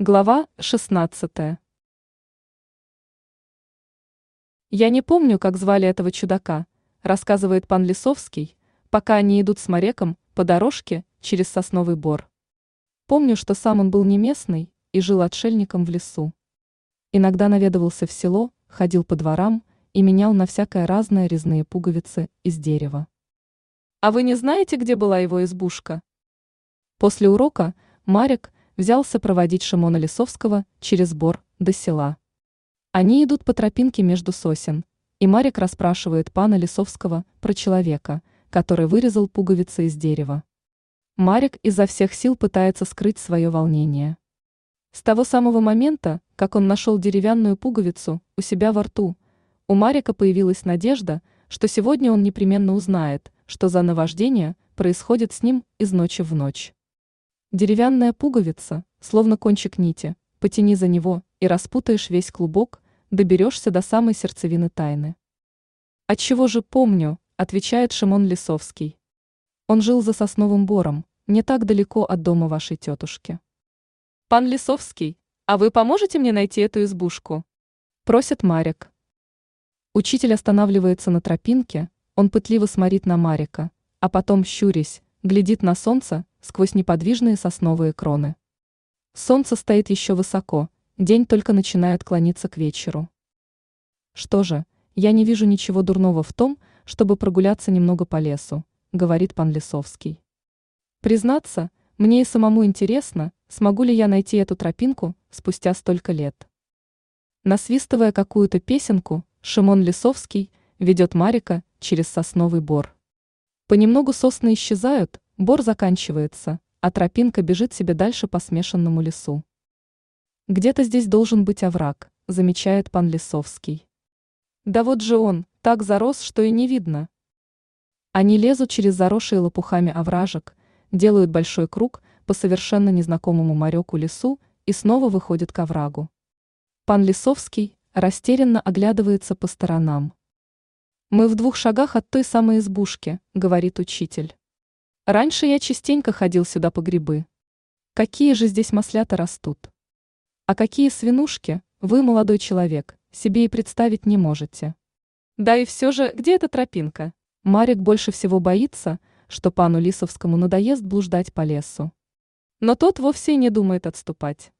Глава 16 «Я не помню, как звали этого чудака», рассказывает пан Лисовский, пока они идут с Мареком по дорожке через сосновый бор. Помню, что сам он был не местный и жил отшельником в лесу. Иногда наведывался в село, ходил по дворам и менял на всякое разное резные пуговицы из дерева. «А вы не знаете, где была его избушка?» После урока Марек – взялся проводить Шимона Лисовского через бор до села. Они идут по тропинке между сосен, и Марик расспрашивает пана Лисовского про человека, который вырезал пуговицы из дерева. Марик изо всех сил пытается скрыть свое волнение. С того самого момента, как он нашел деревянную пуговицу у себя во рту, у Марика появилась надежда, что сегодня он непременно узнает, что за наваждение происходит с ним из ночи в ночь. Деревянная пуговица, словно кончик нити, потяни за него и распутаешь весь клубок, доберешься до самой сердцевины тайны. «Отчего же помню», – отвечает Шимон Лисовский. Он жил за сосновым бором, не так далеко от дома вашей тетушки. «Пан Лисовский, а вы поможете мне найти эту избушку?» – просит Марик. Учитель останавливается на тропинке, он пытливо смотрит на Марика, а потом, щурясь, глядит на солнце, сквозь неподвижные сосновые кроны. Солнце стоит еще высоко, день только начинает клониться к вечеру. Что же, я не вижу ничего дурного в том, чтобы прогуляться немного по лесу, говорит пан Лисовский. Признаться, мне и самому интересно, смогу ли я найти эту тропинку спустя столько лет. Насвистывая какую-то песенку, Шимон Лисовский ведет Марика через сосновый бор. Понемногу сосны исчезают, Бор заканчивается, а тропинка бежит себе дальше по смешанному лесу. Где-то здесь должен быть овраг, замечает пан Лисовский. Да вот же он, так зарос, что и не видно. Они лезут через заросшие лопухами овражек, делают большой круг по совершенно незнакомому морёку лесу и снова выходят к оврагу. Пан Лисовский растерянно оглядывается по сторонам. «Мы в двух шагах от той самой избушки», — говорит учитель. Раньше я частенько ходил сюда по грибы. Какие же здесь маслята растут? А какие свинушки, вы, молодой человек, себе и представить не можете. Да и все же, где эта тропинка? Марик больше всего боится, что пану Лисовскому надоест блуждать по лесу. Но тот вовсе не думает отступать.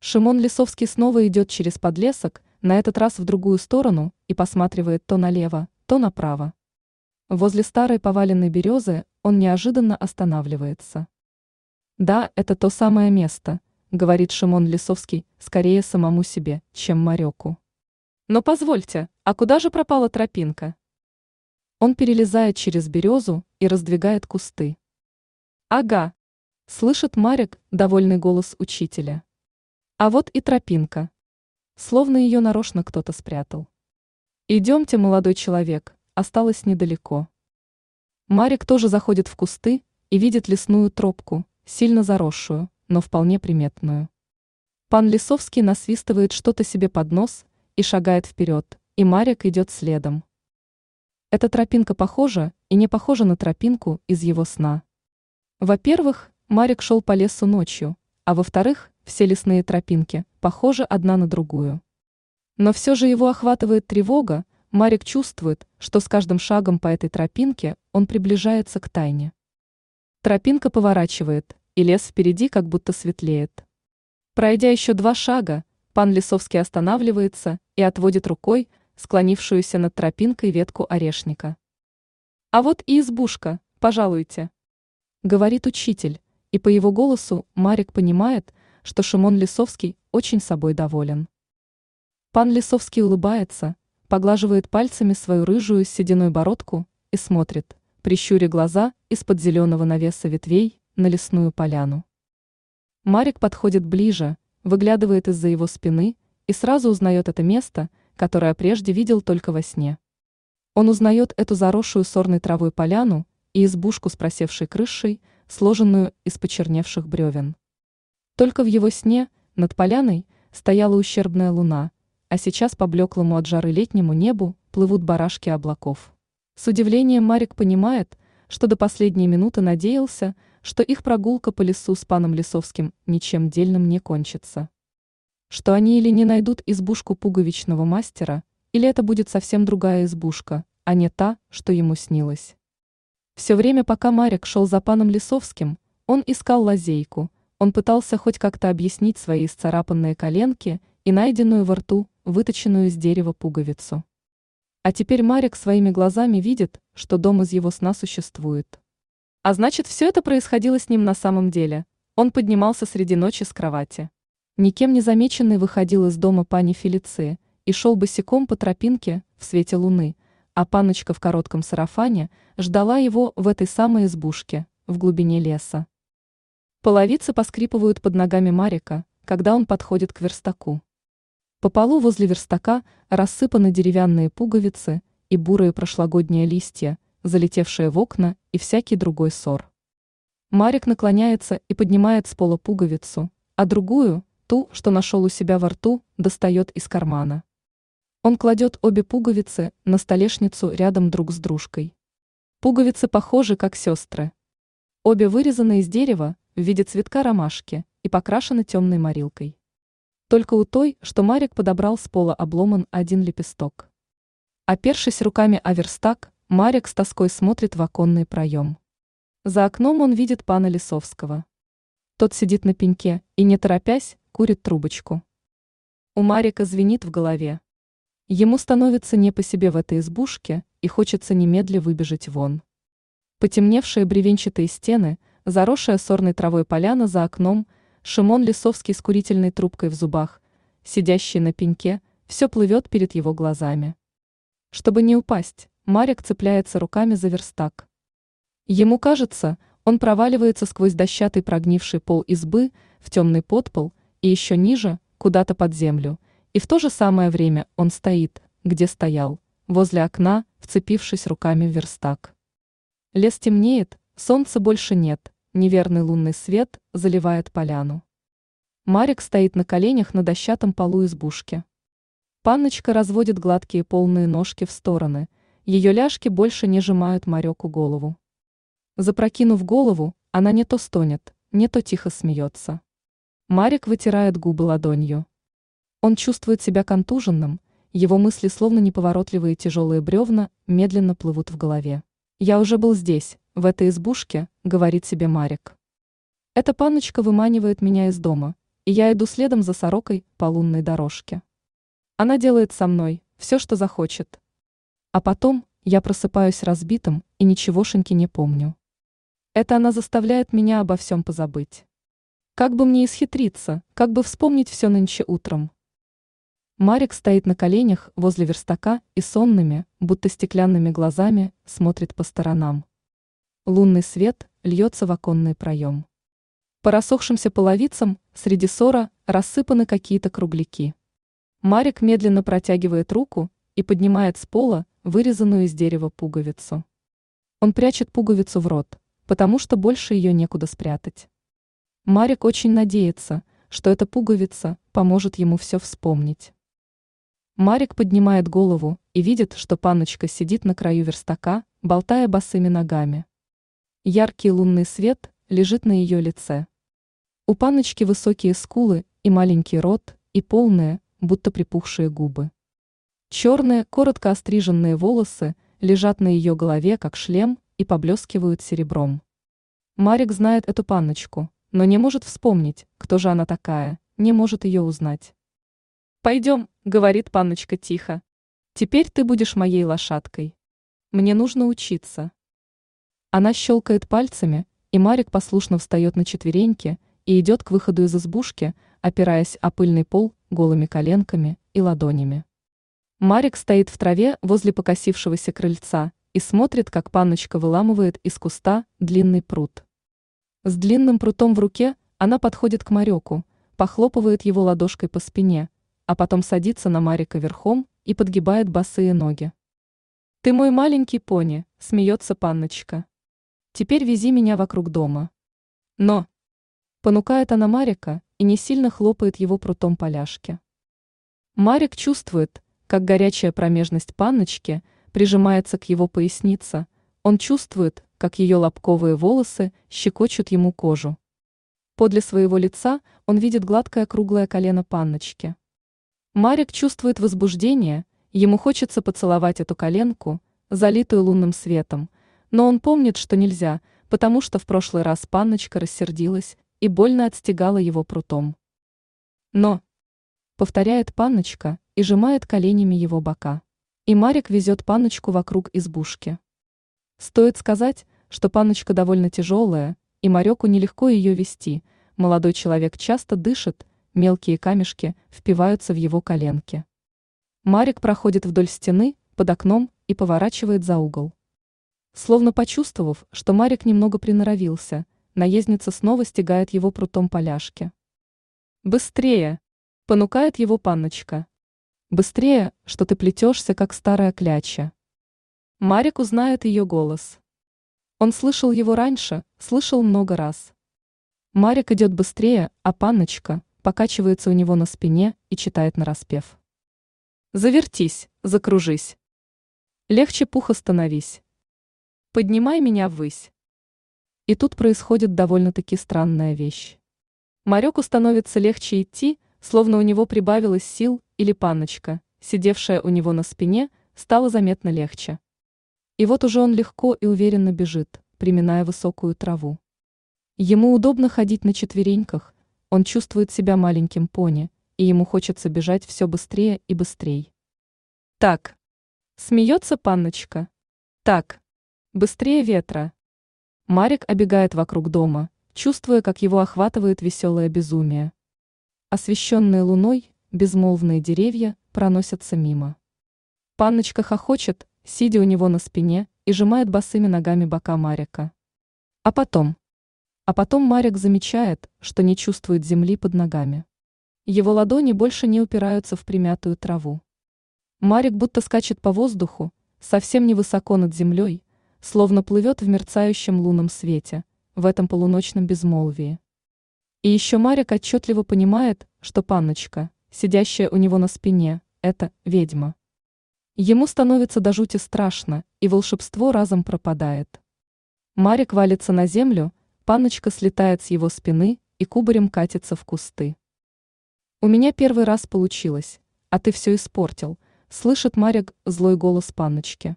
Шимон Лисовский снова идет через подлесок, на этот раз в другую сторону, и посматривает то налево, то направо. Возле старой поваленной березы он неожиданно останавливается. Да, это то самое место, говорит Шимон Лисовский, скорее самому себе, чем Мареку. Но позвольте, а куда же пропала тропинка? Он перелезает через березу и раздвигает кусты. Ага, слышит Марик довольный голос учителя. А вот и тропинка. Словно ее нарочно кто-то спрятал. Идемте, молодой человек, осталось недалеко. Марик тоже заходит в кусты и видит лесную тропку, сильно заросшую, но вполне приметную. Пан Лисовский насвистывает что-то себе под нос и шагает вперед, и Марик идет следом. Эта тропинка похожа и не похожа на тропинку из его сна. Во-первых, Марик шел по лесу ночью, а во-вторых, все лесные тропинки похожи одна на другую. Но все же его охватывает тревога, Марик чувствует, что с каждым шагом по этой тропинке он приближается к тайне. Тропинка поворачивает, и лес впереди как будто светлеет. Пройдя еще два шага, пан Лисовский останавливается и отводит рукой склонившуюся над тропинкой ветку орешника. «А вот и избушка, пожалуйте», — говорит учитель, и по его голосу Марик понимает, что Шимон Лисовский очень собой доволен. Пан Лисовский улыбается, поглаживает пальцами свою рыжую с сединой бородку и смотрит, прищуря глаза из-под зеленого навеса ветвей на лесную поляну. Марик подходит ближе, выглядывает из-за его спины и сразу узнает это место, которое прежде видел только во сне. Он узнает эту заросшую сорной травой поляну и избушку с просевшей крышей, сложенную из почерневших бревен. Только в его сне над поляной стояла ущербная луна – а сейчас по блеклому от жары летнему небу плывут барашки облаков. С удивлением Марик понимает, что до последней минуты надеялся, что их прогулка по лесу с паном Лисовским ничем дельным не кончится. Что они или не найдут избушку пуговичного мастера, или это будет совсем другая избушка, а не та, что ему снилось. Все время, пока Марик шел за паном Лисовским, он искал лазейку, он пытался хоть как-то объяснить свои исцарапанные коленки и найденную во рту, выточенную из дерева пуговицу. А теперь Марик своими глазами видит, что дом из его сна существует. А значит, все это происходило с ним на самом деле. Он поднимался среди ночи с кровати. Никем не замеченный выходил из дома пани Фелиции и шел босиком по тропинке в свете луны, а паночка в коротком сарафане ждала его в этой самой избушке, в глубине леса. Половицы поскрипывают под ногами Марика, когда он подходит к верстаку. По полу возле верстака рассыпаны деревянные пуговицы и бурые прошлогодние листья, залетевшие в окна и всякий другой ссор. Марик наклоняется и поднимает с пола пуговицу, а другую, ту, что нашел у себя во рту, достает из кармана. Он кладет обе пуговицы на столешницу рядом друг с дружкой. Пуговицы похожи как сестры. Обе вырезаны из дерева в виде цветка ромашки и покрашены темной морилкой. Только у той, что Марик подобрал с пола обломан один лепесток. Опершись руками о верстак, Марик с тоской смотрит в оконный проем. За окном он видит пана Лисовского. Тот сидит на пеньке и, не торопясь, курит трубочку. У Марика звенит в голове. Ему становится не по себе в этой избушке и хочется немедля выбежать вон. Потемневшие бревенчатые стены, заросшая сорной травой поляна за окном – Шимон Лисовский с курительной трубкой в зубах, сидящий на пеньке, все плывет перед его глазами. Чтобы не упасть, Марик цепляется руками за верстак. Ему кажется, он проваливается сквозь дощатый прогнивший пол избы в темный подпол и еще ниже, куда-то под землю, и в то же самое время он стоит, где стоял, возле окна, вцепившись руками в верстак. Лес темнеет, солнца больше нет, неверный лунный свет заливает поляну. Марик стоит на коленях на дощатом полу избушки. Панночка разводит гладкие полные ножки в стороны, ее ляжки больше не сжимают Мареку голову. Запрокинув голову, она не то стонет, не то тихо смеется. Марик вытирает губы ладонью. Он чувствует себя контуженным, его мысли словно неповоротливые тяжелые бревна медленно плывут в голове. Я уже был здесь, в этой избушке, говорит себе Марик. Эта панночка выманивает меня из дома, и я иду следом за сорокой по лунной дорожке. Она делает со мной все, что захочет. А потом я просыпаюсь разбитым и ничегошеньки не помню. Это она заставляет меня обо всем позабыть. Как бы мне исхитриться, как бы вспомнить все нынче утром. Марик стоит на коленях возле верстака и сонными, будто стеклянными глазами, смотрит по сторонам. Лунный свет льется в оконный проем. По рассохшимся половицам среди ссора рассыпаны какие-то кругляки. Марик медленно протягивает руку и поднимает с пола вырезанную из дерева пуговицу. Он прячет пуговицу в рот, потому что больше ее некуда спрятать. Марик очень надеется, что эта пуговица поможет ему все вспомнить. Марик поднимает голову и видит, что паночка сидит на краю верстака, болтая босыми ногами. Яркий лунный свет лежит на ее лице. У паночки высокие скулы и маленький рот, и полные, будто припухшие губы. Черные, коротко остриженные волосы лежат на ее голове, как шлем, и поблескивают серебром. Марик знает эту панночку, но не может вспомнить, кто же она такая, не может ее узнать. «Пойдем», — говорит панночка тихо. «Теперь ты будешь моей лошадкой. Мне нужно учиться». Она щелкает пальцами, и Марик послушно встает на четвереньки и идет к выходу из избушки, опираясь о пыльный пол голыми коленками и ладонями. Марик стоит в траве возле покосившегося крыльца и смотрит, как панночка выламывает из куста длинный пруд. С длинным прутом в руке она подходит к Мареку, похлопывает его ладошкой по спине – а потом садится на Марика верхом и подгибает босые ноги. «Ты мой маленький пони», — смеется панночка. «Теперь вези меня вокруг дома». «Но...» Понукает она Марика и не сильно хлопает его прутом поляшки. Марик чувствует, как горячая промежность панночки прижимается к его пояснице, он чувствует, как ее лобковые волосы щекочут ему кожу. Подле своего лица он видит гладкое круглое колено панночки. Марик чувствует возбуждение, ему хочется поцеловать эту коленку, залитую лунным светом, но он помнит, что нельзя, потому что в прошлый раз панночка рассердилась и больно отстегала его прутом. Но, повторяет панночка и сжимает коленями его бока. И Марик везет панночку вокруг избушки. Стоит сказать, что панночка довольно тяжелая, и Мареку нелегко ее вести, молодой человек часто дышит, мелкие камешки впиваются в его коленки. Марик проходит вдоль стены, под окном и поворачивает за угол. Словно почувствовав, что Марик немного приноровился, наездница снова стегает его прутом поляшки. «Быстрее!» – понукает его панночка. «Быстрее, что ты плетешься, как старая кляча». Марик узнает ее голос. Он слышал его раньше, слышал много раз. Марик идет быстрее, а панночка, покачивается у него на спине и читает нараспев. Завертись, закружись. Легче пуха становись. Поднимай меня ввысь. И тут происходит довольно-таки странная вещь. Марёку становится легче идти, словно у него прибавилось сил, или панночка, сидевшая у него на спине, стала заметно легче. И вот уже он легко и уверенно бежит, приминая высокую траву. Ему удобно ходить на четвереньках, он чувствует себя маленьким пони, и ему хочется бежать все быстрее и быстрее. Так. Смеется панночка. Так. Быстрее ветра. Марик обегает вокруг дома, чувствуя, как его охватывает веселое безумие. Освещенные луной, безмолвные деревья проносятся мимо. Панночка хохочет, сидя у него на спине, и сжимает босыми ногами бока Марика. А потом, а потом Марик замечает, что не чувствует земли под ногами. Его ладони больше не упираются в примятую траву. Марик будто скачет по воздуху, совсем невысоко над землей, словно плывет в мерцающем лунном свете, в этом полуночном безмолвии. И еще Марик отчетливо понимает, что панночка, сидящая у него на спине, это ведьма. Ему становится до жути страшно, и волшебство разом пропадает. Марик валится на землю, Панночка слетает с его спины и кубарем катится в кусты. «У меня первый раз получилось, а ты все испортил», — слышит Марик злой голос Панночки.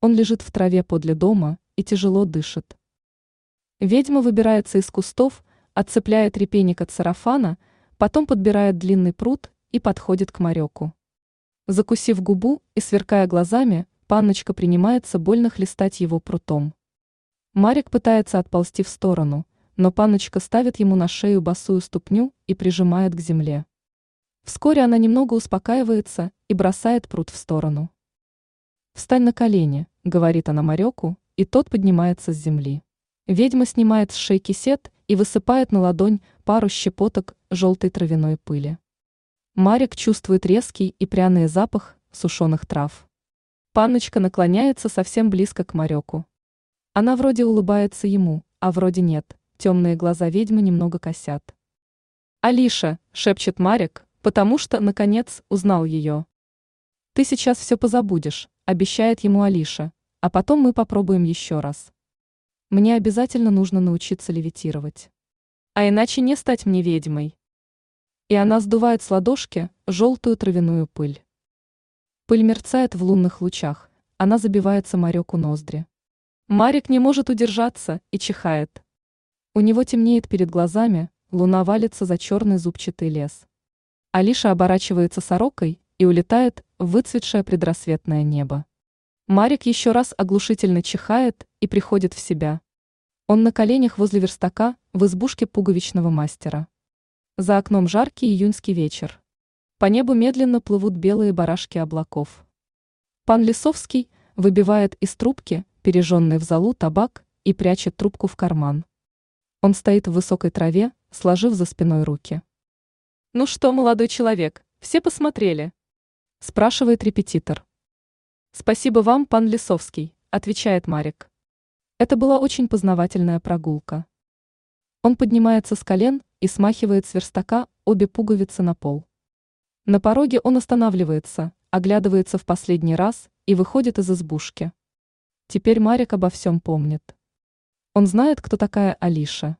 Он лежит в траве подле дома и тяжело дышит. Ведьма выбирается из кустов, отцепляет репейник от сарафана, потом подбирает длинный пруд и подходит к Мареку. Закусив губу и сверкая глазами, панночка принимается больно хлестать его прутом. Марик пытается отползти в сторону, но паночка ставит ему на шею босую ступню и прижимает к земле. Вскоре она немного успокаивается и бросает пруд в сторону. «Встань на колени», — говорит она Мареку, и тот поднимается с земли. Ведьма снимает с шейки сет и высыпает на ладонь пару щепоток желтой травяной пыли. Марик чувствует резкий и пряный запах сушеных трав. Панночка наклоняется совсем близко к Мареку. Она вроде улыбается ему, а вроде нет, темные глаза ведьмы немного косят. «Алиша», — шепчет Марик, потому что, наконец, узнал ее. «Ты сейчас все позабудешь», — обещает ему Алиша, «а потом мы попробуем еще раз. Мне обязательно нужно научиться левитировать. А иначе не стать мне ведьмой». И она сдувает с ладошки желтую травяную пыль. Пыль мерцает в лунных лучах, она забивается Мареку ноздри. Марик не может удержаться и чихает. У него темнеет перед глазами, луна валится за черный зубчатый лес. Алиша оборачивается сорокой и улетает выцветшее предрассветное небо. Марик еще раз оглушительно чихает и приходит в себя. Он на коленях возле верстака в избушке пуговичного мастера. За окном жаркий июньский вечер. По небу медленно плывут белые барашки облаков. Пан Лисовский выбивает из трубки пережженный в залу табак и прячет трубку в карман. Он стоит в высокой траве, сложив за спиной руки. «Ну что, молодой человек, все посмотрели?» – спрашивает репетитор. «Спасибо вам, пан Лисовский», – отвечает Марик. Это была очень познавательная прогулка. Он поднимается с колен и смахивает с верстака обе пуговицы на пол. На пороге он останавливается, оглядывается в последний раз и выходит из избушки. Теперь Марик обо всем помнит. Он знает, кто такая Алиша.